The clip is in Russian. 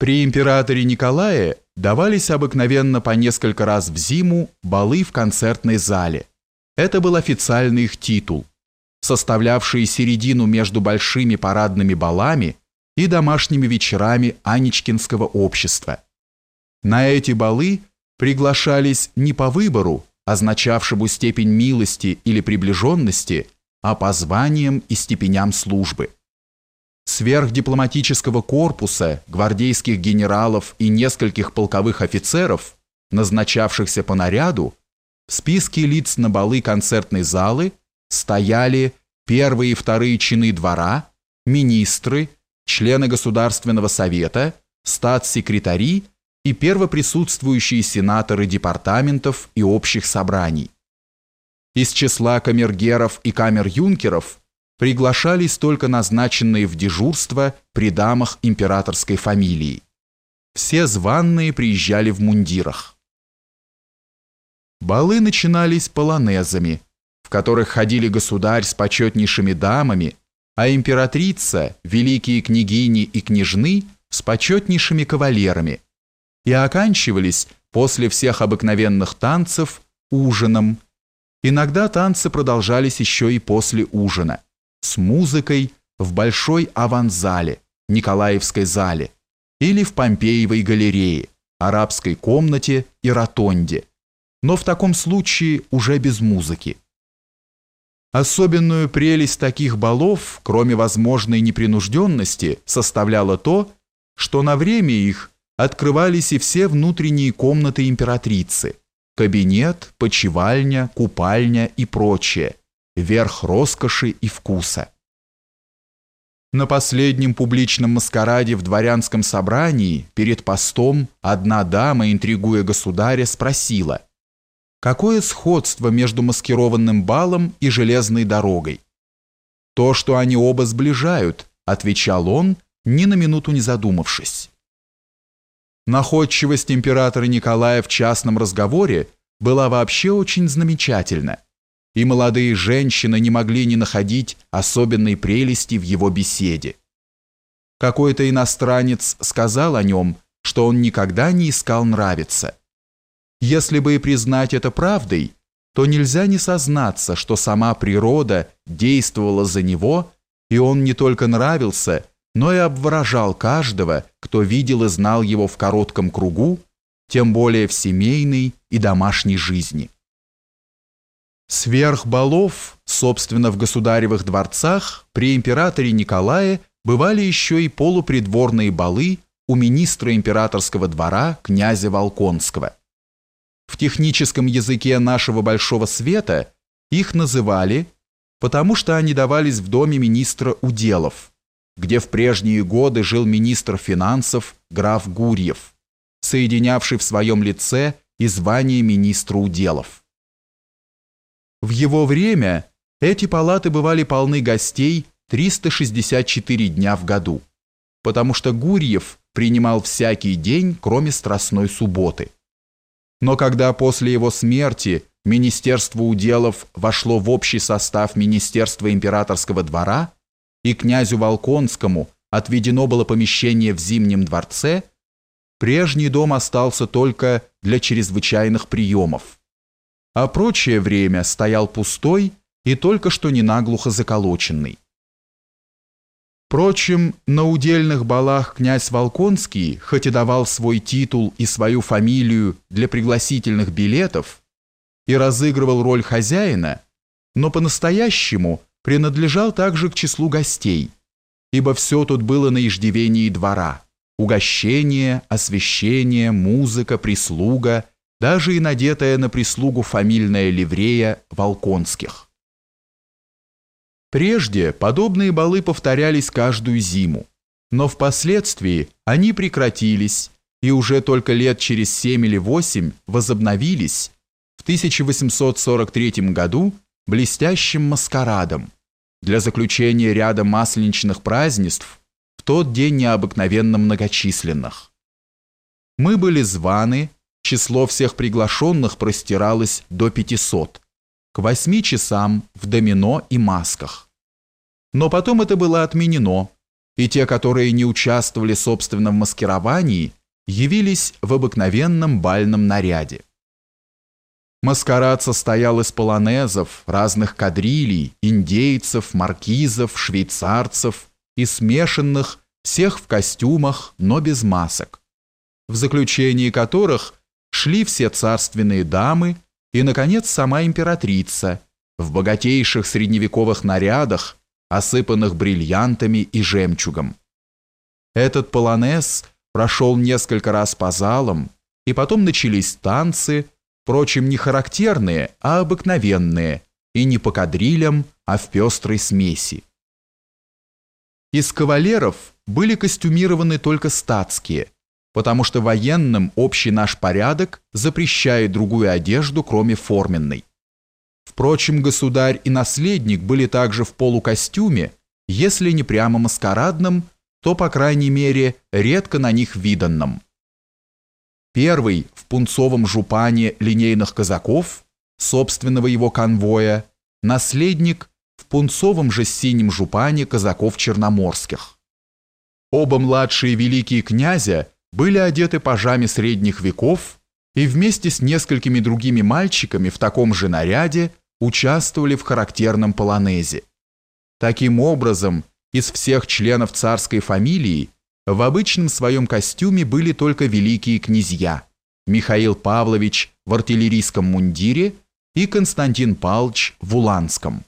При императоре Николае давались обыкновенно по несколько раз в зиму балы в концертной зале. Это был официальный их титул, составлявший середину между большими парадными балами и домашними вечерами Анечкинского общества. На эти балы приглашались не по выбору, означавшему степень милости или приближенности, а по званиям и степеням службы сверхдипломатического корпуса, гвардейских генералов и нескольких полковых офицеров, назначавшихся по наряду, в списке лиц на балы концертной залы стояли первые и вторые чины двора, министры, члены Государственного совета, статс-секретари и первоприсутствующие сенаторы департаментов и общих собраний. Из числа камергеров и камер-юнкеров приглашались только назначенные в дежурство при дамах императорской фамилии. Все званные приезжали в мундирах. Балы начинались полонезами, в которых ходили государь с почетнейшими дамами, а императрица, великие княгини и княжны с почетнейшими кавалерами, и оканчивались после всех обыкновенных танцев ужином. Иногда танцы продолжались еще и после ужина с музыкой в Большой аванзале, Николаевской зале или в Помпеевой галерее, арабской комнате и ротонде, но в таком случае уже без музыки. Особенную прелесть таких балов, кроме возможной непринужденности, составляло то, что на время их открывались и все внутренние комнаты императрицы, кабинет, почевальня, купальня и прочее, верх роскоши и вкуса. На последнем публичном маскараде в дворянском собрании перед постом одна дама, интригуя государя, спросила, какое сходство между маскированным балом и железной дорогой. «То, что они оба сближают», — отвечал он, ни на минуту не задумавшись. Находчивость императора Николая в частном разговоре была вообще очень замечательна и молодые женщины не могли не находить особенной прелести в его беседе. Какой-то иностранец сказал о нем, что он никогда не искал нравиться. Если бы и признать это правдой, то нельзя не сознаться, что сама природа действовала за него, и он не только нравился, но и обворожал каждого, кто видел и знал его в коротком кругу, тем более в семейной и домашней жизни. Сверх балов, собственно, в государевых дворцах при императоре Николае бывали еще и полупридворные балы у министра императорского двора князя Волконского. В техническом языке нашего большого света их называли, потому что они давались в доме министра уделов, где в прежние годы жил министр финансов граф Гурьев, соединявший в своем лице и звание министра уделов. В его время эти палаты бывали полны гостей 364 дня в году, потому что Гурьев принимал всякий день, кроме Страстной субботы. Но когда после его смерти Министерство уделов вошло в общий состав Министерства императорского двора, и князю Волконскому отведено было помещение в Зимнем дворце, прежний дом остался только для чрезвычайных приемов а прочее время стоял пустой и только что не наглухо заколоченный. Впрочем, на удельных балах князь Волконский, хоть и давал свой титул и свою фамилию для пригласительных билетов и разыгрывал роль хозяина, но по-настоящему принадлежал также к числу гостей, ибо все тут было на иждивении двора – угощение, освещение, музыка, прислуга – даже и надетая на прислугу фамильная ливрея Волконских. Прежде подобные балы повторялись каждую зиму, но впоследствии они прекратились и уже только лет через семь или восемь возобновились в 1843 году блестящим маскарадом для заключения ряда масленичных празднеств в тот день необыкновенно многочисленных. Мы были званы Число всех приглашенных простиралось до 500, к 8 часам в домино и масках. Но потом это было отменено, и те, которые не участвовали, собственно, в маскировании, явились в обыкновенном бальном наряде. Маскарад состоял из полонезов, разных кадрилей, индейцев, маркизов, швейцарцев и смешанных, всех в костюмах, но без масок, в заключении которых шли все царственные дамы и, наконец, сама императрица в богатейших средневековых нарядах, осыпанных бриллиантами и жемчугом. Этот полонез прошел несколько раз по залам, и потом начались танцы, впрочем, не характерные, а обыкновенные, и не по кадрилям, а в пестрой смеси. Из кавалеров были костюмированы только статские, потому что военным общий наш порядок запрещает другую одежду, кроме форменной. Впрочем, государь и наследник были также в полукостюме, если не прямо маскарадном, то, по крайней мере, редко на них виданном. Первый в пунцовом жупане линейных казаков, собственного его конвоя, наследник в пунцовом же синем жупане казаков черноморских. Оба младшие великие князя были одеты пажами средних веков и вместе с несколькими другими мальчиками в таком же наряде участвовали в характерном полонезе. Таким образом, из всех членов царской фамилии в обычном своем костюме были только великие князья Михаил Павлович в артиллерийском мундире и Константин Павлович в уланском.